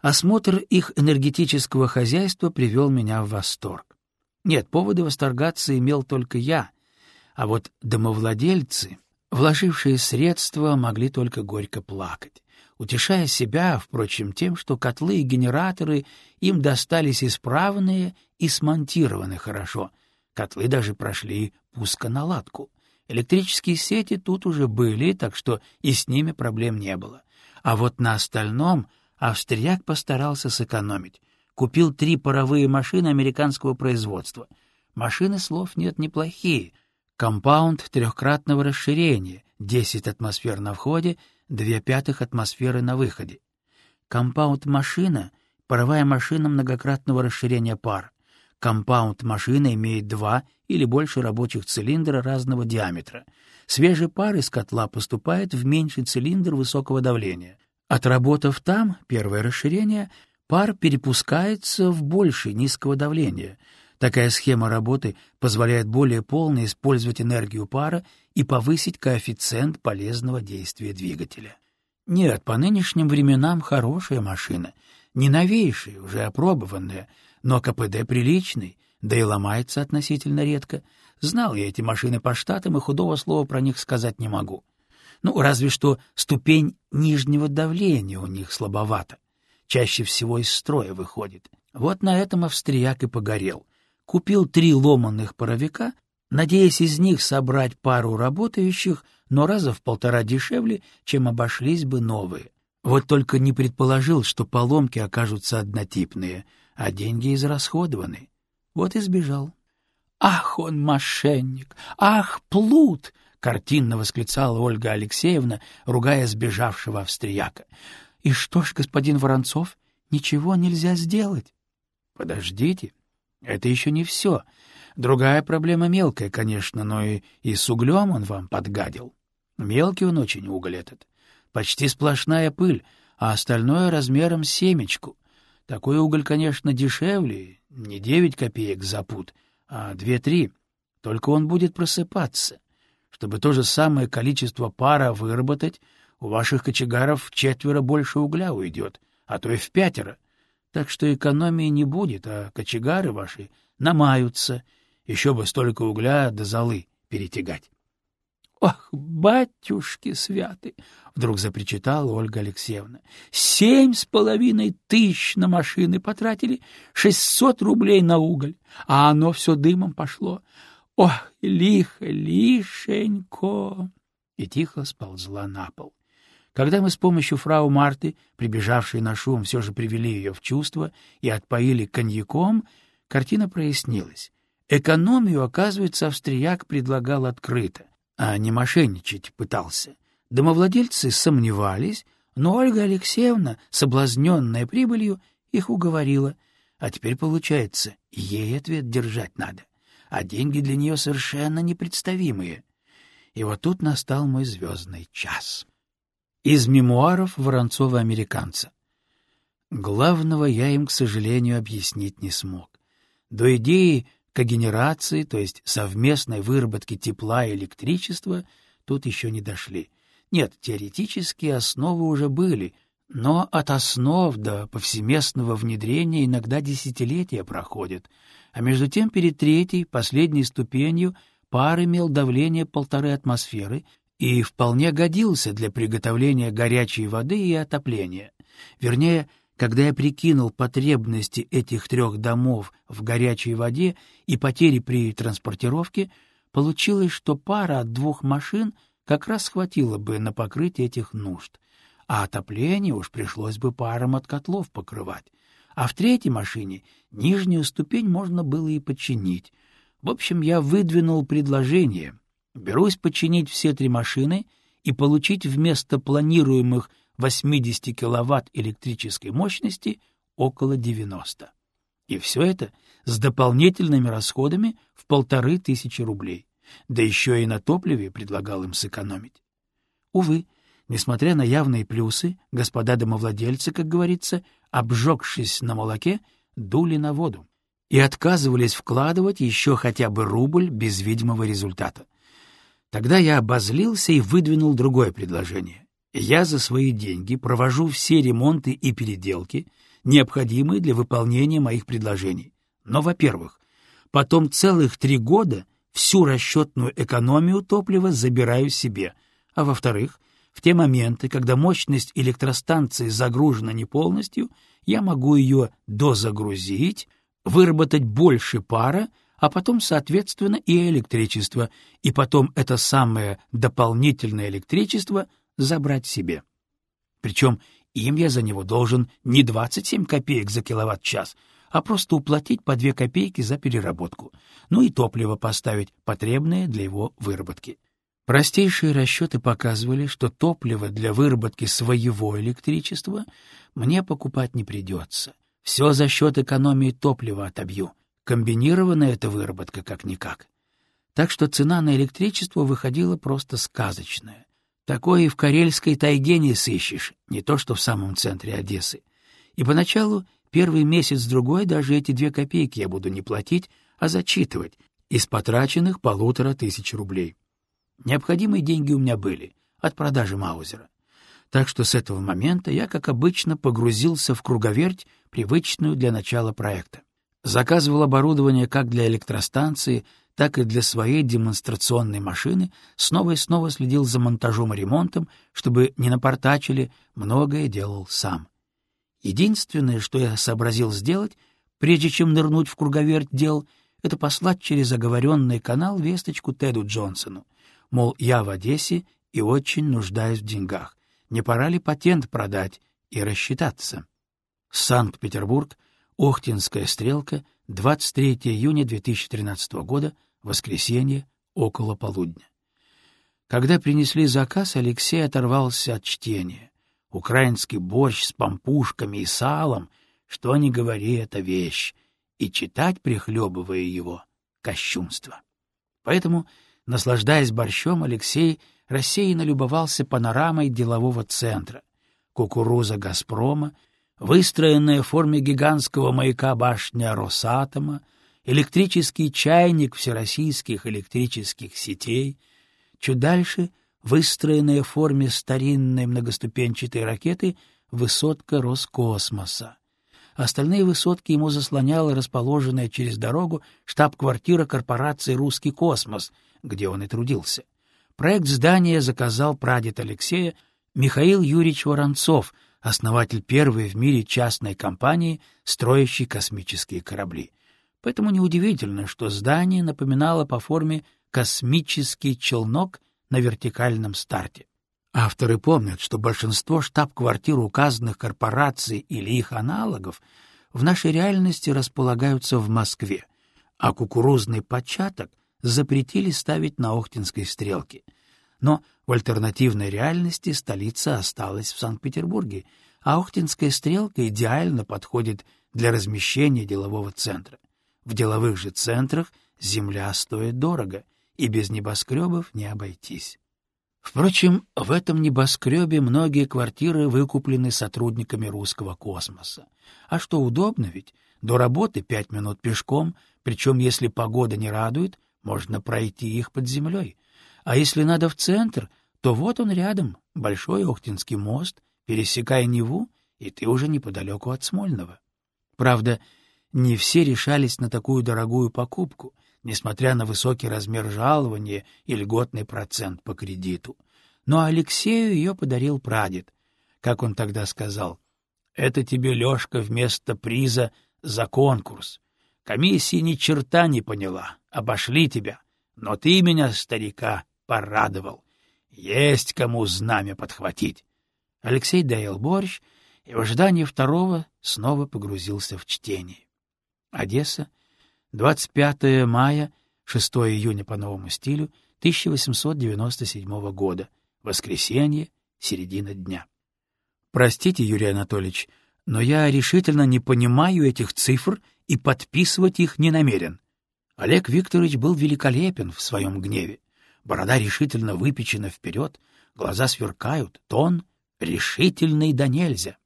Осмотр их энергетического хозяйства привел меня в восторг. Нет, поводы восторгаться имел только я, а вот домовладельцы, вложившие средства, могли только горько плакать, утешая себя, впрочем, тем, что котлы и генераторы им достались исправные и смонтированы хорошо. Котлы даже прошли пусконаладку. Электрические сети тут уже были, так что и с ними проблем не было. А вот на остальном австрияк постарался сэкономить. Купил три паровые машины американского производства. Машины, слов нет, неплохие. Компаунд трехкратного расширения, 10 атмосфер на входе, 2 пятых атмосферы на выходе. Компаунд-машина — паровая машина многократного расширения пар. Компаунд-машина имеет два или больше рабочих цилиндра разного диаметра. Свежий пар из котла поступает в меньший цилиндр высокого давления. Отработав там первое расширение, пар перепускается в больше низкого давления. Такая схема работы позволяет более полно использовать энергию пара и повысить коэффициент полезного действия двигателя. Нет, по нынешним временам хорошая машина, не новейшая, уже опробованная, но КПД приличный, да и ломается относительно редко. Знал я эти машины по штатам, и худого слова про них сказать не могу. Ну, разве что ступень нижнего давления у них слабовата. Чаще всего из строя выходит. Вот на этом австрияк и погорел. Купил три ломанных паровика, надеясь из них собрать пару работающих, но раза в полтора дешевле, чем обошлись бы новые. Вот только не предположил, что поломки окажутся однотипные, а деньги израсходованы. Вот и сбежал. «Ах, он мошенник! Ах, плут!» — картинно восклицала Ольга Алексеевна, ругая сбежавшего австрияка. — И что ж, господин Воронцов, ничего нельзя сделать? — Подождите, это еще не все. Другая проблема мелкая, конечно, но и, и с углем он вам подгадил. Мелкий он очень уголь этот. Почти сплошная пыль, а остальное размером семечку. Такой уголь, конечно, дешевле, не девять копеек за пуд, а две-три. Только он будет просыпаться. Чтобы то же самое количество пара выработать, у ваших кочегаров четверо больше угля уйдет, а то и в пятеро. Так что экономии не будет, а кочегары ваши намаются. Еще бы столько угля до золы перетягать. — Ох, батюшки святы! — вдруг запричитала Ольга Алексеевна. — Семь с половиной тысяч на машины потратили, шестьсот рублей на уголь, а оно все дымом пошло. Ох, лихо, лишенько! И тихо сползла на пол. Когда мы с помощью фрау Марты, прибежавшей на шум, все же привели ее в чувство и отпоили коньяком, картина прояснилась. Экономию, оказывается, австрияк предлагал открыто, а не мошенничать пытался. Домовладельцы сомневались, но Ольга Алексеевна, соблазненная прибылью, их уговорила. А теперь, получается, ей ответ держать надо а деньги для нее совершенно непредставимые. И вот тут настал мой звездный час. Из мемуаров Воронцова-американца. Главного я им, к сожалению, объяснить не смог. До идеи когенерации, то есть совместной выработки тепла и электричества, тут еще не дошли. Нет, теоретические основы уже были, но от основ до повсеместного внедрения иногда десятилетия проходят — а между тем перед третьей, последней ступенью, пар имел давление полторы атмосферы и вполне годился для приготовления горячей воды и отопления. Вернее, когда я прикинул потребности этих трех домов в горячей воде и потери при транспортировке, получилось, что пара от двух машин как раз хватило бы на покрытие этих нужд, а отопление уж пришлось бы паром от котлов покрывать а в третьей машине нижнюю ступень можно было и починить. В общем, я выдвинул предложение. Берусь починить все три машины и получить вместо планируемых 80 киловатт электрической мощности около 90. И все это с дополнительными расходами в полторы тысячи рублей. Да еще и на топливе предлагал им сэкономить. Увы, Несмотря на явные плюсы, господа домовладельцы, как говорится, обжегшись на молоке, дули на воду и отказывались вкладывать еще хотя бы рубль без видимого результата. Тогда я обозлился и выдвинул другое предложение. Я за свои деньги провожу все ремонты и переделки, необходимые для выполнения моих предложений. Но, во-первых, потом целых три года всю расчетную экономию топлива забираю себе, а во-вторых, в те моменты, когда мощность электростанции загружена не полностью, я могу ее дозагрузить, выработать больше пара, а потом, соответственно, и электричество, и потом это самое дополнительное электричество забрать себе. Причем им я за него должен не 27 копеек за киловатт-час, а просто уплатить по 2 копейки за переработку, ну и топливо поставить, потребное для его выработки. Простейшие расчеты показывали, что топливо для выработки своего электричества мне покупать не придется. Все за счет экономии топлива отобью. Комбинированная эта выработка как-никак. Так что цена на электричество выходила просто сказочная. Такое и в Карельской тайге не сыщешь, не то что в самом центре Одессы. И поначалу, первый месяц-другой, даже эти две копейки я буду не платить, а зачитывать из потраченных полутора тысяч рублей. Необходимые деньги у меня были от продажи Маузера. Так что с этого момента я, как обычно, погрузился в круговерть, привычную для начала проекта. Заказывал оборудование как для электростанции, так и для своей демонстрационной машины, снова и снова следил за монтажом и ремонтом, чтобы не напортачили, многое делал сам. Единственное, что я сообразил сделать, прежде чем нырнуть в круговерть дел, это послать через оговоренный канал весточку Теду Джонсону, мол, я в Одессе и очень нуждаюсь в деньгах, не пора ли патент продать и рассчитаться. Санкт-Петербург, Охтинская стрелка, 23 июня 2013 года, воскресенье, около полудня. Когда принесли заказ, Алексей оторвался от чтения. Украинский борщ с пампушками и салом, что ни говори, это вещь, и читать, прихлебывая его, — кощунство. Поэтому, наслаждаясь борщом, Алексей рассеянно любовался панорамой делового центра. Кукуруза «Газпрома», выстроенная в форме гигантского маяка башня Росатома, электрический чайник всероссийских электрических сетей, чуть дальше выстроенная в форме старинной многоступенчатой ракеты высотка Роскосмоса. Остальные высотки ему заслоняла расположенная через дорогу штаб-квартира корпорации «Русский космос», где он и трудился. Проект здания заказал прадед Алексея Михаил Юрьевич Воронцов — основатель первой в мире частной компании, строящей космические корабли. Поэтому неудивительно, что здание напоминало по форме космический челнок на вертикальном старте. Авторы помнят, что большинство штаб-квартир указанных корпораций или их аналогов в нашей реальности располагаются в Москве, а кукурузный початок запретили ставить на Охтинской стрелке — но в альтернативной реальности столица осталась в Санкт-Петербурге, а Охтинская стрелка идеально подходит для размещения делового центра. В деловых же центрах земля стоит дорого, и без небоскребов не обойтись. Впрочем, в этом небоскребе многие квартиры выкуплены сотрудниками русского космоса. А что удобно ведь? До работы пять минут пешком, причем если погода не радует, можно пройти их под землей — а если надо в центр, то вот он рядом, Большой Охтинский мост, пересекая Неву, и ты уже неподалеку от Смольного. Правда, не все решались на такую дорогую покупку, несмотря на высокий размер жалования и льготный процент по кредиту. Но Алексею ее подарил прадед. Как он тогда сказал, «Это тебе, Лешка, вместо приза за конкурс. Комиссия ни черта не поняла, обошли тебя, но ты меня, старика, порадовал. Есть кому знамя подхватить. Алексей доел борщ и в ожидании второго снова погрузился в чтение. Одесса, 25 мая, 6 июня по новому стилю 1897 года, воскресенье, середина дня. Простите, Юрий Анатольевич, но я решительно не понимаю этих цифр и подписывать их не намерен. Олег Викторович был великолепен в своем гневе. Борода решительно выпечена вперед, глаза сверкают, тон решительный да нельзя.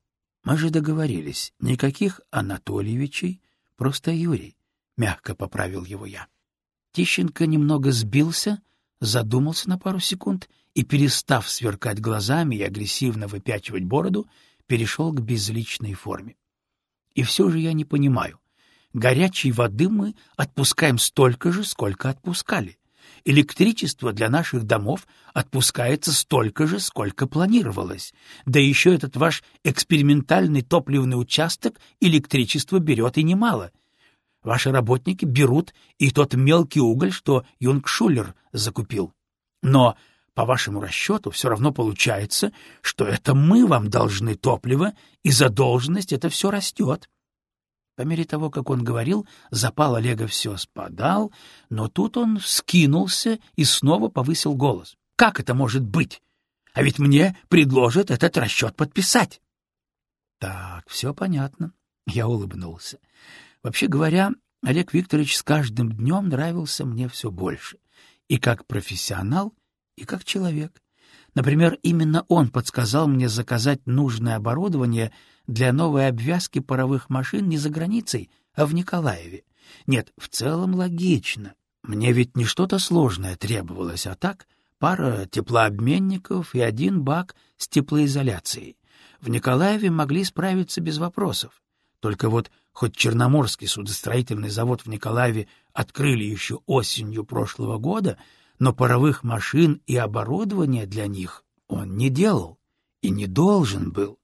Мы же договорились, никаких Анатольевичей, просто Юрий, — мягко поправил его я. Тищенко немного сбился, задумался на пару секунд и, перестав сверкать глазами и агрессивно выпячивать бороду, перешел к безличной форме. И все же я не понимаю. Горячей воды мы отпускаем столько же, сколько отпускали. Электричество для наших домов отпускается столько же, сколько планировалось. Да еще этот ваш экспериментальный топливный участок электричество берет и немало. Ваши работники берут и тот мелкий уголь, что Юнгшулер закупил. Но по вашему расчету все равно получается, что это мы вам должны топливо, и задолженность это все растет. По мере того, как он говорил, запал Олега все спадал, но тут он вскинулся и снова повысил голос. «Как это может быть? А ведь мне предложат этот расчет подписать!» «Так, все понятно». Я улыбнулся. Вообще говоря, Олег Викторович с каждым днем нравился мне все больше. И как профессионал, и как человек. Например, именно он подсказал мне заказать нужное оборудование для новой обвязки паровых машин не за границей, а в Николаеве. Нет, в целом логично. Мне ведь не что-то сложное требовалось, а так пара теплообменников и один бак с теплоизоляцией. В Николаеве могли справиться без вопросов. Только вот хоть Черноморский судостроительный завод в Николаеве открыли еще осенью прошлого года, но паровых машин и оборудования для них он не делал и не должен был.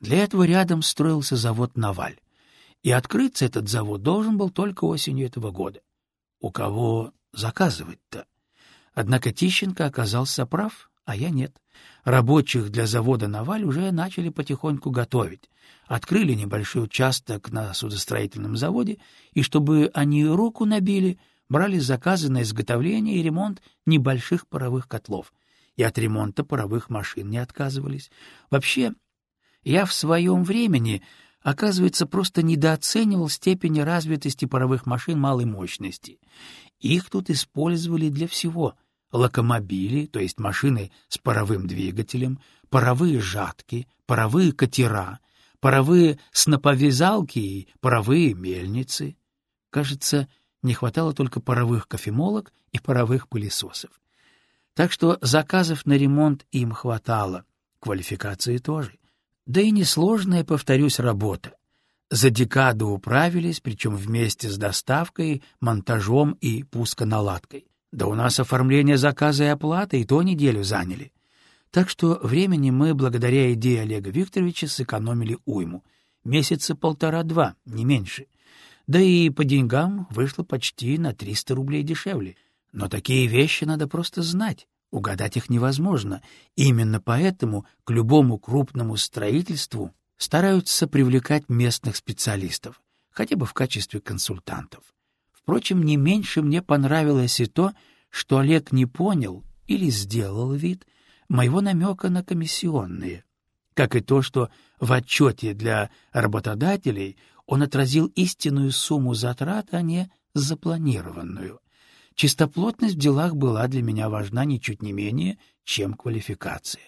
Для этого рядом строился завод «Наваль», и открыться этот завод должен был только осенью этого года. У кого заказывать-то? Однако Тищенко оказался прав, а я нет. Рабочих для завода «Наваль» уже начали потихоньку готовить. Открыли небольшой участок на судостроительном заводе, и чтобы они руку набили, брали заказы на изготовление и ремонт небольших паровых котлов. И от ремонта паровых машин не отказывались. Вообще, я в своем времени, оказывается, просто недооценивал степень развитости паровых машин малой мощности. Их тут использовали для всего — локомобили, то есть машины с паровым двигателем, паровые жатки, паровые катера, паровые сноповязалки и паровые мельницы. Кажется, не хватало только паровых кофемолок и паровых пылесосов. Так что заказов на ремонт им хватало, квалификации тоже. Да и несложная, повторюсь, работа. За декаду управились, причем вместе с доставкой, монтажом и пусконаладкой. Да у нас оформление заказа и оплата и то неделю заняли. Так что времени мы, благодаря идее Олега Викторовича, сэкономили уйму. Месяца полтора-два, не меньше. Да и по деньгам вышло почти на 300 рублей дешевле. Но такие вещи надо просто знать. Угадать их невозможно. Именно поэтому к любому крупному строительству стараются привлекать местных специалистов, хотя бы в качестве консультантов. Впрочем, не меньше мне понравилось и то, что Олег не понял или сделал вид моего намека на комиссионные, как и то, что в отчете для работодателей он отразил истинную сумму затрат, а не запланированную. Чистоплотность в делах была для меня важна ничуть не менее, чем квалификация.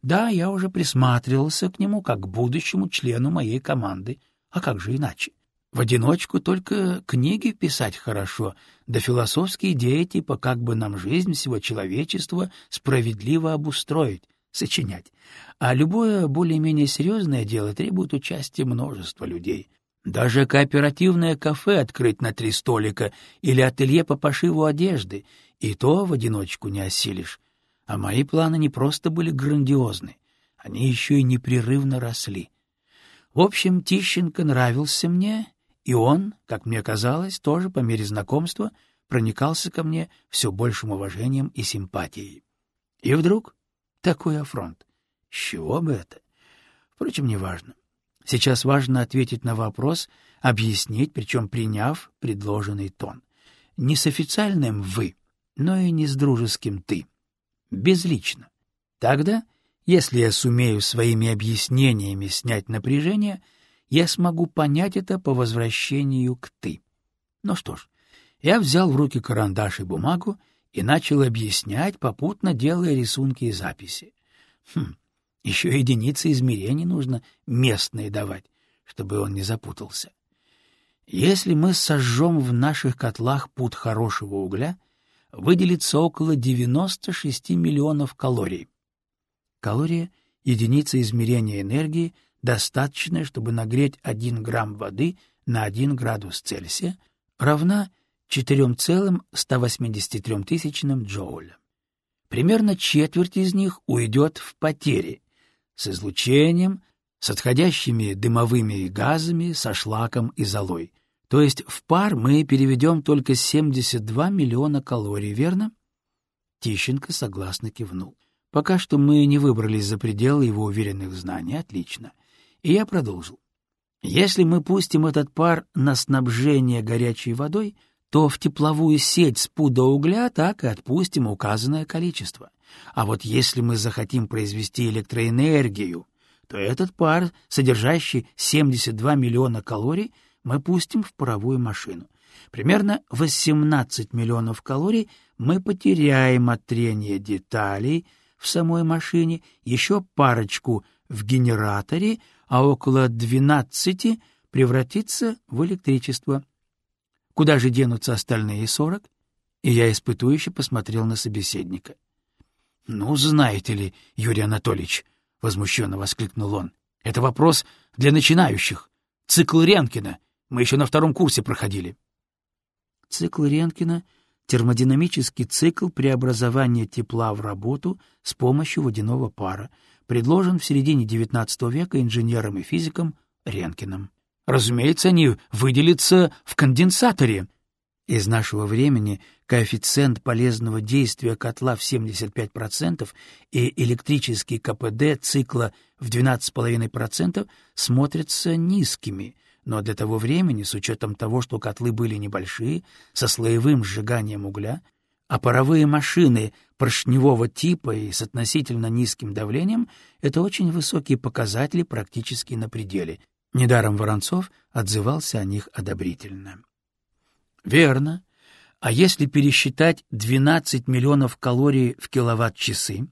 Да, я уже присматривался к нему как к будущему члену моей команды, а как же иначе? В одиночку только книги писать хорошо, да философские идеи типа «как бы нам жизнь всего человечества справедливо обустроить», сочинять. А любое более-менее серьезное дело требует участия множества людей. Даже кооперативное кафе открыть на три столика или ателье по пошиву одежды, и то в одиночку не осилишь. А мои планы не просто были грандиозны, они еще и непрерывно росли. В общем, Тищенко нравился мне, и он, как мне казалось, тоже по мере знакомства проникался ко мне все большим уважением и симпатией. И вдруг такой афронт. С чего бы это? Впрочем, неважно. Сейчас важно ответить на вопрос, объяснить, причем приняв предложенный тон. Не с официальным «вы», но и не с дружеским «ты». Безлично. Тогда, если я сумею своими объяснениями снять напряжение, я смогу понять это по возвращению к «ты». Ну что ж, я взял в руки карандаш и бумагу и начал объяснять, попутно делая рисунки и записи. Хм, еще единицы измерений нужно местные давать, чтобы он не запутался. Если мы сожжем в наших котлах пуд хорошего угля, выделится около 96 миллионов калорий. Калория — единица измерения энергии, достаточная, чтобы нагреть 1 грамм воды на 1 градус Цельсия, равна 4,183 тысячным джоуля. Примерно четверть из них уйдет в потери с излучением, с отходящими дымовыми газами, со шлаком и золой. То есть в пар мы переведем только 72 миллиона калорий, верно? Тищенко согласно кивнул. Пока что мы не выбрались за пределы его уверенных знаний, отлично. И я продолжил. Если мы пустим этот пар на снабжение горячей водой, то в тепловую сеть с пуда угля так и отпустим указанное количество. А вот если мы захотим произвести электроэнергию, то этот пар, содержащий 72 миллиона калорий, мы пустим в паровую машину. Примерно 18 миллионов калорий мы потеряем от трения деталей в самой машине, еще парочку в генераторе, а около 12 превратится в электричество. Куда же денутся остальные сорок? И я испытующе посмотрел на собеседника. — Ну, знаете ли, Юрий Анатольевич, — возмущенно воскликнул он, — это вопрос для начинающих. Цикл Ренкина. Мы еще на втором курсе проходили. Цикл Ренкина — термодинамический цикл преобразования тепла в работу с помощью водяного пара, предложен в середине XIX века инженером и физиком Ренкиным. Разумеется, они выделятся в конденсаторе. Из нашего времени коэффициент полезного действия котла в 75% и электрический КПД цикла в 12,5% смотрятся низкими, но для того времени, с учетом того, что котлы были небольшие, со слоевым сжиганием угля, а паровые машины поршневого типа и с относительно низким давлением — это очень высокие показатели практически на пределе. Недаром Воронцов отзывался о них одобрительно. Верно. А если пересчитать 12 миллионов калорий в киловатт-часы?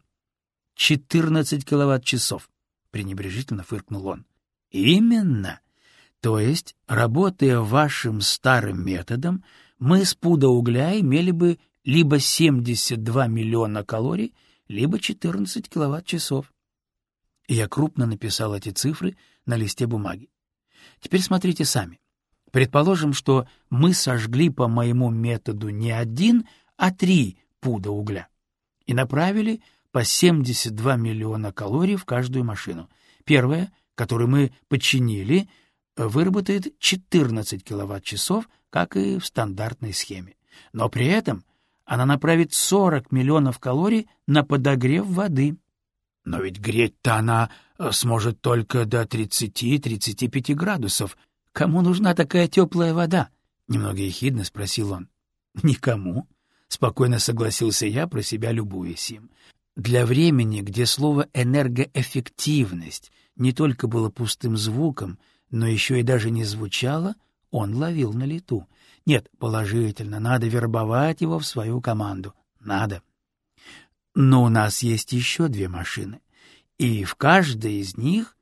14 киловатт-часов, пренебрежительно фыркнул он. Именно. То есть, работая вашим старым методом, мы с пуда угля имели бы либо 72 миллиона калорий, либо 14 киловатт-часов. И я крупно написал эти цифры на листе бумаги. Теперь смотрите сами. Предположим, что мы сожгли по моему методу не один, а три пуда угля и направили по 72 миллиона калорий в каждую машину. Первая, которую мы подчинили, выработает 14 киловатт-часов, как и в стандартной схеме. Но при этом она направит 40 миллионов калорий на подогрев воды. Но ведь греть-то она э, сможет только до 30-35 градусов. Кому нужна такая теплая вода? Немного ехидно спросил он. Никому. Спокойно согласился я, про себя любуясь им. Для времени, где слово «энергоэффективность» не только было пустым звуком, но еще и даже не звучало, он ловил на лету. Нет, положительно, надо вербовать его в свою команду. Надо. Но у нас есть еще две машины, и в каждой из них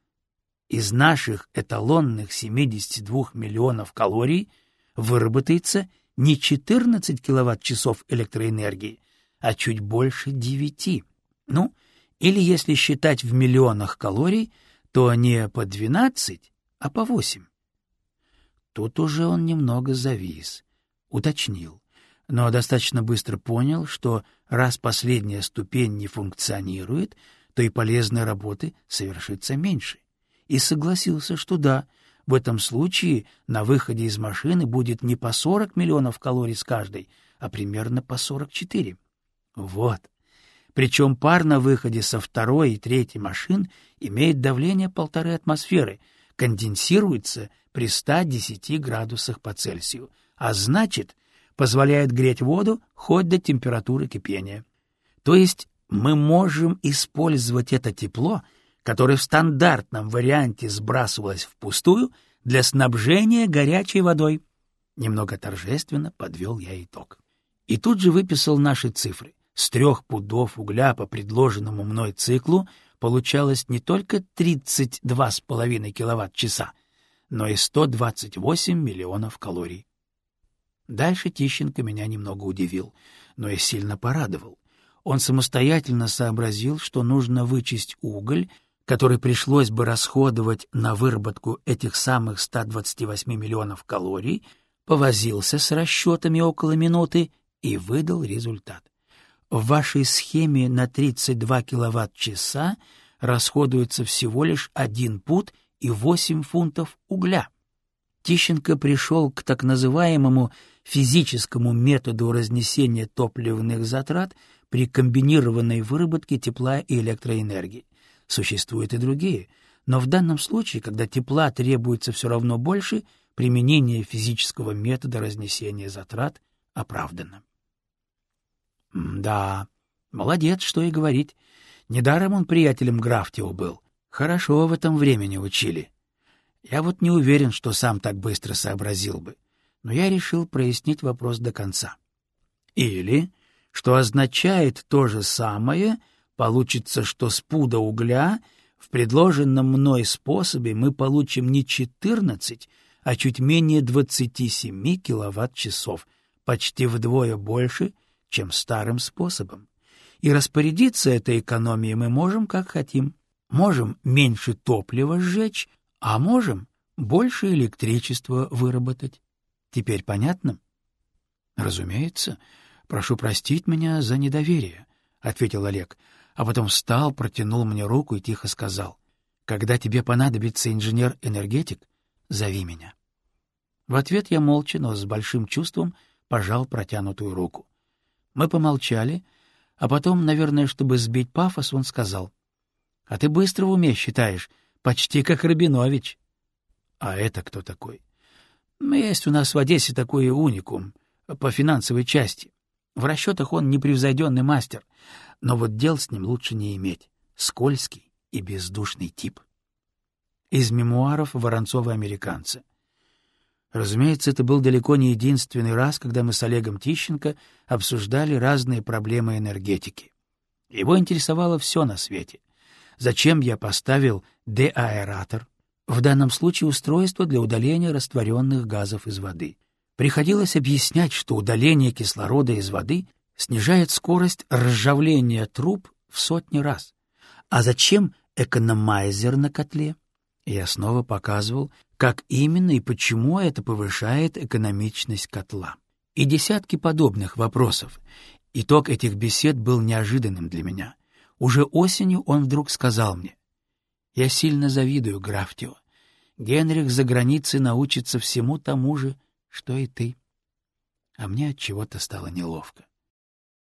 из наших эталонных 72 миллионов калорий выработается не 14 киловатт-часов электроэнергии, а чуть больше 9. Ну, или если считать в миллионах калорий, то не по 12, а по 8. Тут уже он немного завис, уточнил но достаточно быстро понял, что раз последняя ступень не функционирует, то и полезной работы совершится меньше. И согласился, что да, в этом случае на выходе из машины будет не по 40 миллионов калорий с каждой, а примерно по 44. Вот. Причем пар на выходе со второй и третьей машин имеет давление полторы атмосферы, конденсируется при 110 градусах по Цельсию, а значит, позволяет греть воду хоть до температуры кипения. То есть мы можем использовать это тепло, которое в стандартном варианте сбрасывалось впустую, для снабжения горячей водой. Немного торжественно подвел я итог. И тут же выписал наши цифры. С трех пудов угля по предложенному мной циклу получалось не только 32,5 киловатт-часа, но и 128 миллионов калорий. Дальше Тищенко меня немного удивил. но и сильно порадовал. Он самостоятельно сообразил, что нужно вычесть уголь, который пришлось бы расходовать на выработку этих самых 128 миллионов калорий, повозился с расчетами около минуты и выдал результат. В вашей схеме на 32 киловатт-часа расходуется всего лишь один пут и 8 фунтов угля. Тищенко пришел к так называемому физическому методу разнесения топливных затрат при комбинированной выработке тепла и электроэнергии. Существуют и другие, но в данном случае, когда тепла требуется все равно больше, применение физического метода разнесения затрат оправдано. Да, молодец, что и говорить. Недаром он приятелем Графтио был. Хорошо в этом времени учили. Я вот не уверен, что сам так быстро сообразил бы, но я решил прояснить вопрос до конца. Или, что означает то же самое, получится, что с пуда угля в предложенном мной способе мы получим не 14, а чуть менее 27 киловатт-часов, почти вдвое больше, чем старым способом. И распорядиться этой экономией мы можем как хотим. Можем меньше топлива сжечь, а можем больше электричества выработать. Теперь понятно? — Разумеется. Прошу простить меня за недоверие, — ответил Олег, а потом встал, протянул мне руку и тихо сказал. — Когда тебе понадобится инженер-энергетик, зови меня. В ответ я молча, но с большим чувством пожал протянутую руку. Мы помолчали, а потом, наверное, чтобы сбить пафос, он сказал. — А ты быстро в уме считаешь, почти как Рабинович. — А это кто такой? — Есть у нас в Одессе такой уникум по финансовой части. В расчетах он непревзойденный мастер, но вот дел с ним лучше не иметь. Скользкий и бездушный тип. Из мемуаров Воронцова-американца. Разумеется, это был далеко не единственный раз, когда мы с Олегом Тищенко обсуждали разные проблемы энергетики. Его интересовало все на свете. Зачем я поставил деаэратор? В данном случае устройство для удаления растворенных газов из воды. Приходилось объяснять, что удаление кислорода из воды снижает скорость ржавления труб в сотни раз. А зачем экономайзер на котле? Я снова показывал, как именно и почему это повышает экономичность котла. И десятки подобных вопросов. Итог этих бесед был неожиданным для меня. Уже осенью он вдруг сказал мне, «Я сильно завидую Графтио. Генрих за границей научится всему тому же, что и ты». А мне от чего-то стало неловко.